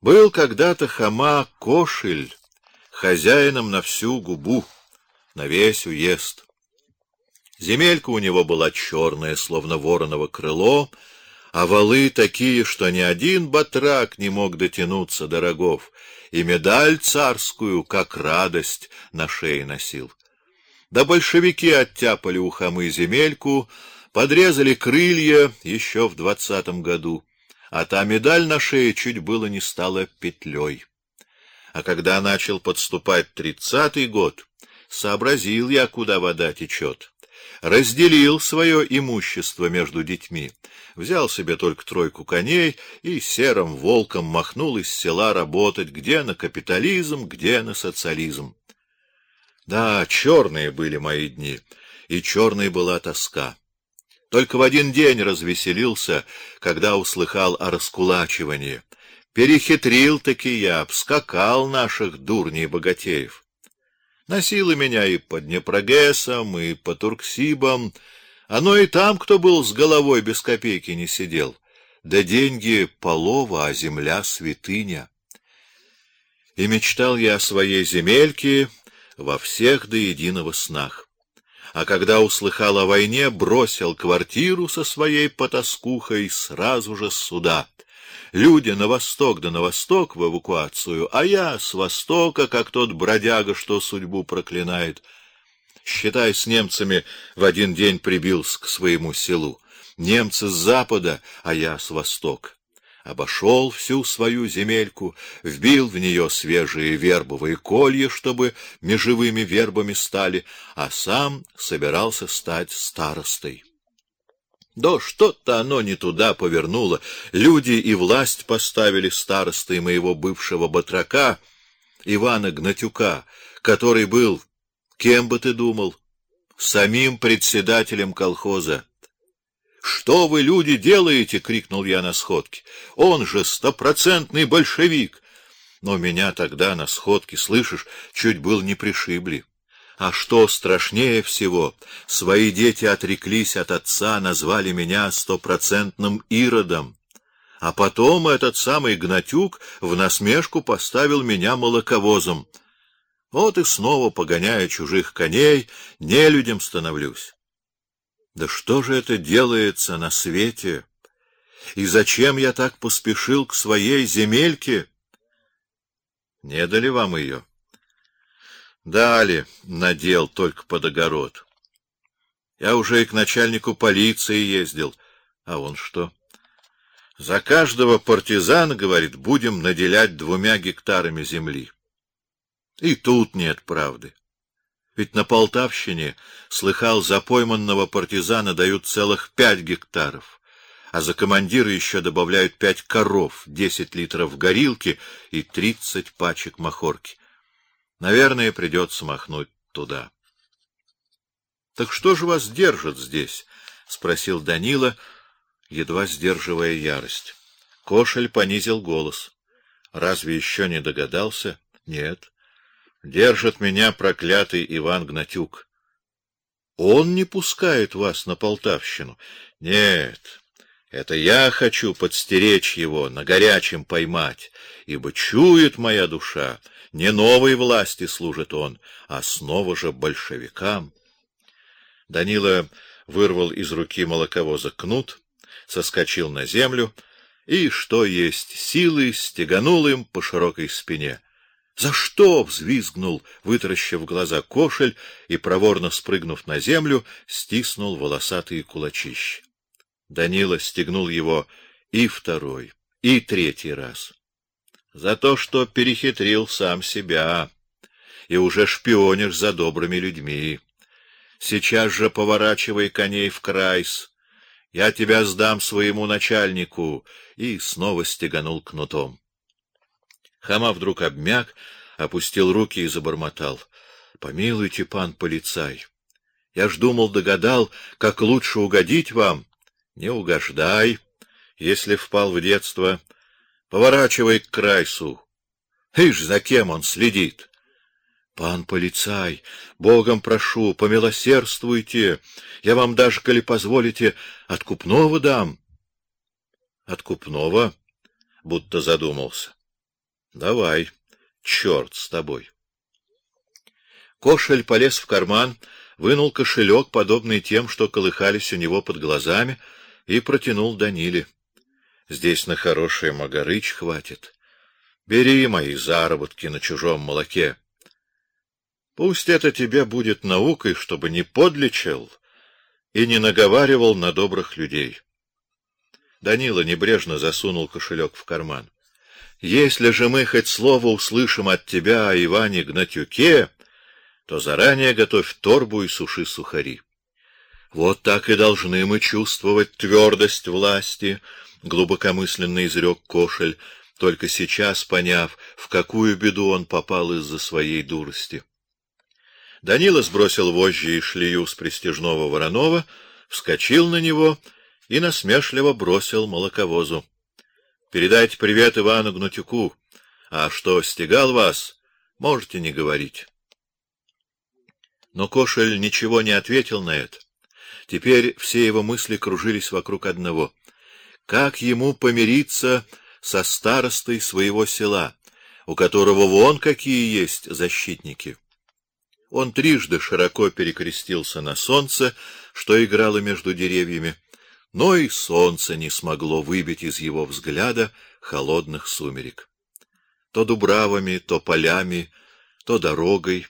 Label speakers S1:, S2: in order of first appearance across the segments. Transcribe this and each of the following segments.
S1: Был когда-то Хама Кошель хозяином на всю губу, на весь уезд. Земелька у него была черная, словно вороново крыло, а валы такие, что ни один батрак не мог дотянуться до рогов, и медаль царскую, как радость, на шее носил. Да большевики оттяпали у Хамы земельку, подрезали крылья еще в двадцатом году а та медаль на шее чуть было не стала петлей. А когда начал подступать тридцатый год, сообразил я, куда вода течет. Разделил свое имущество между детьми, взял себе только тройку коней и серым волком махнул из села работать, где на капитализм, где на социализм. Да, черные были мои дни, и черной была тоска. Только в один день развеселился, когда услыхал о раскулачивании. Перехитрил таки я, обскакал наших дурней богатеев. Носило меня и по Днепрогэсам, и по Турксибам, оно и там, кто был с головой без копейки не сидел. Да деньги полова, а земля святыня. И мечтал я о своей земельке во всех до единого снах а когда услыхал о войне, бросил квартиру со своей потаскухой сразу же сюда. Люди на восток да на восток в эвакуацию, а я с востока, как тот бродяга, что судьбу проклинает. Считай, с немцами в один день прибился к своему селу. Немцы с запада, а я с востока обошел всю свою земельку, вбил в нее свежие вербовые колья, чтобы межевыми вербами стали, а сам собирался стать старостой. Да что-то оно не туда повернуло. Люди и власть поставили старостой моего бывшего батрака Ивана Гнатюка, который был, кем бы ты думал, самим председателем колхоза. Что вы, люди, делаете, крикнул я на сходке. Он же стопроцентный большевик. Но меня тогда на сходке, слышишь, чуть был не пришибли. А что страшнее всего, свои дети отреклись от отца, назвали меня стопроцентным иродом. А потом этот самый Гнатюк в насмешку поставил меня молоковозом. Вот и снова погоняя чужих коней, не людям становлюсь. Да что же это делается на свете? И зачем я так поспешил к своей земельке? Не дали вам ее? Дали, надел только под огород. Я уже и к начальнику полиции ездил, а он что? За каждого партизана, говорит, будем наделять двумя гектарами земли. И тут нет правды. Ведь на Полтавщине слыхал за пойманного партизана дают целых пять гектаров, а за командира еще добавляют пять коров, десять литров горилки и тридцать пачек махорки. Наверное, придется махнуть туда. Так что же вас держит здесь? спросил Данила, едва сдерживая ярость. Кошель понизил голос. Разве еще не догадался? Нет. Держит меня проклятый Иван Гнатюк. Он не пускает вас на Полтавщину. Нет. Это я хочу подстеречь его, на горячем поймать, ибо чует моя душа, не новой власти служит он, а снова же большевикам. Данила вырвал из руки молоковоза кнут, соскочил на землю и, что есть силы, стеганул им по широкой спине. За что? взвизгнул, вытаращив глаза кошель и проворно спрыгнув на землю, стиснул волосатые кулачища. Данила стегнул его и второй, и третий раз. За то, что перехитрил сам себя и уже шпионишь за добрыми людьми. Сейчас же поворачивай коней в крайс. Я тебя сдам своему начальнику, и снова стеганул кнутом. Хама вдруг обмяк, опустил руки и забормотал: "Помилуйте, пан полицай. Я ж думал, догадал, как лучше угодить вам. Не угождай, если впал в детство. Поворачивай к крайсу. Ишь, за кем он следит?" Пан полицай, Богом прошу, помилосердствуйте. Я вам даже, коли позволите, откупного дам. Откупного? Будто задумался. Давай, черт с тобой. Кошель полез в карман, вынул кошелек, подобный тем, что колыхались у него под глазами, и протянул Даниле. Здесь на хорошее магарыч хватит. Бери мои заработки на чужом молоке. Пусть это тебе будет наукой, чтобы не подлечил и не наговаривал на добрых людей. Данила небрежно засунул кошелек в карман. Если же мы хоть слово услышим от тебя о Иване Гнатюке, то заранее готовь торбу и суши сухари. Вот так и должны мы чувствовать твердость власти, глубокомысленно изрек Кошель, только сейчас поняв, в какую беду он попал из-за своей дурости. Данила сбросил вожжи и шлею с престижного Воронова, вскочил на него и насмешливо бросил молоковозу: "Передайте привет Ивану Гнатюку, а что стегал вас, можете не говорить". Но Кошель ничего не ответил на это. Теперь все его мысли кружились вокруг одного: как ему помириться со старостой своего села, у которого вон какие есть защитники. Он трижды широко перекрестился на солнце, что играло между деревьями, но и солнце не смогло выбить из его взгляда холодных сумерек. То дубравами, то полями, то дорогой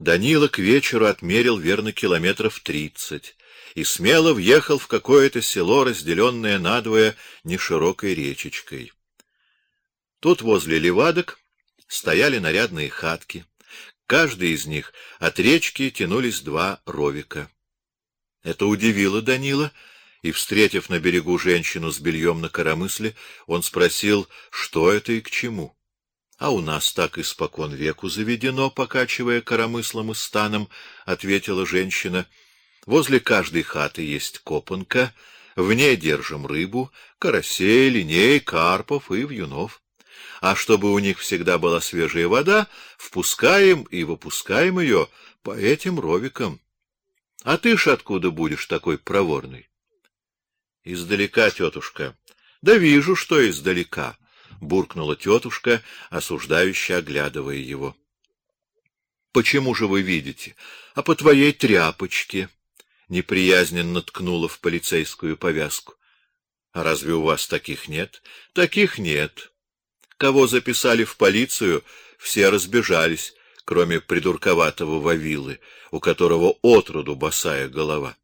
S1: Данила к вечеру отмерил верно километров тридцать и смело въехал в какое-то село, разделенное надвое неширокой речечкой. Тут возле левадок стояли нарядные хатки. Каждый из них от речки тянулись два ровика. Это удивило Данила, и встретив на берегу женщину с бельем на коромысле, он спросил, что это и к чему. А у нас так испокон веку заведено, покачивая коромыслом и станом, ответила женщина. Возле каждой хаты есть копанка, в ней держим рыбу, карасей, линей, карпов и вьюнов. А чтобы у них всегда была свежая вода, впускаем и выпускаем ее по этим ровикам. А ты ж откуда будешь такой проворный? Издалека, тетушка. Да вижу, что издалека буркнула тетушка, осуждающе оглядывая его. Почему же вы видите? А по твоей тряпочке, неприязненно ткнула в полицейскую повязку. А разве у вас таких нет? Таких нет. Кого записали в полицию, все разбежались, кроме придурковатого Вавилы, у которого отроду босая голова.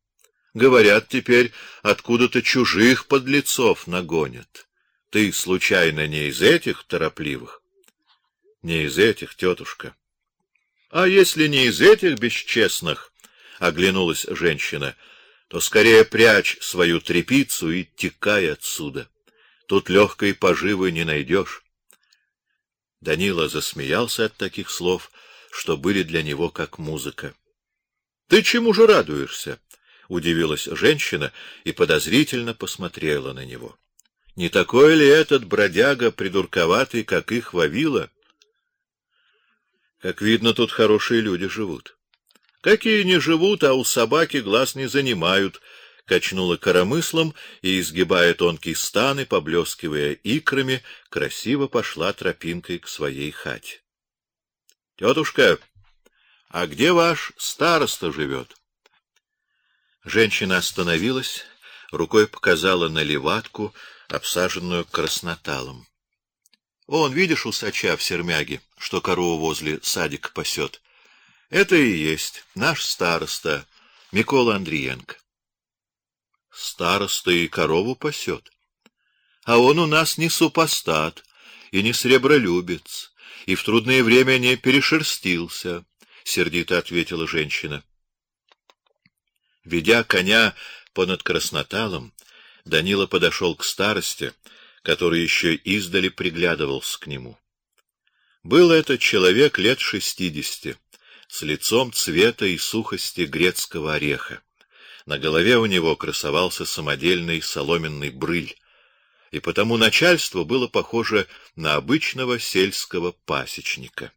S1: Говорят, теперь откуда-то чужих подлецов нагонят. Ты случайно не из этих торопливых? Не из этих, тетушка. А если не из этих бесчестных, оглянулась женщина, то скорее прячь свою трепицу и текай отсюда. Тут легкой поживы не найдешь. Данила засмеялся от таких слов, что были для него как музыка. Ты чему же радуешься? Удивилась женщина и подозрительно посмотрела на него. Не такой ли этот бродяга придурковатый, как их Вавила? Как видно, тут хорошие люди живут. Какие не живут, а у собаки глаз не занимают, качнула коромыслом и изгибая тонкий стан и поблескивая икрами, красиво пошла тропинкой к своей хате. Тетушка, а где ваш староста живет? Женщина остановилась, рукой показала на леватку, обсаженную красноталом. Он, видишь, усача в сермяге, что корову возле садика пасет. Это и есть наш староста Микола Андриенко. Староста и корову пасет. А он у нас не супостат и не сребролюбец, и в трудное время не перешерстился, сердито ответила женщина. Ведя коня понад красноталом, Данила подошел к старости, который еще издали приглядывался к нему. Был это человек лет шестидесяти, с лицом цвета и сухости грецкого ореха. На голове у него красовался самодельный соломенный брыль, и потому начальство было похоже на обычного сельского пасечника.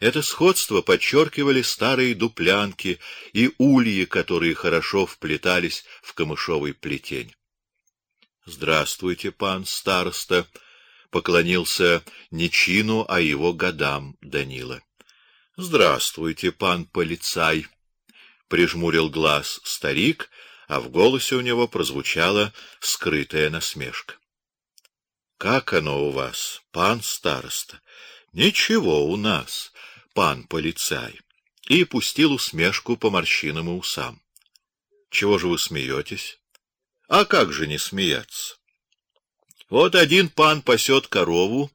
S1: Это сходство подчеркивали старые дуплянки и ульи, которые хорошо вплетались в камышовый плетень. Здравствуйте, пан староста, поклонился не чину, а его годам Данила. Здравствуйте, пан полицай, прижмурил глаз старик, а в голосе у него прозвучала скрытая насмешка. Как оно у вас, пан староста? Ничего у нас, пан полицай. И пустил усмешку по морщинам и усам. Чего же вы смеетесь? А как же не смеяться? Вот один пан пасет корову,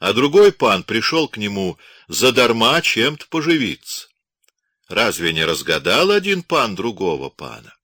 S1: а другой пан пришел к нему задарма чем-то поживиться. Разве не разгадал один пан другого пана?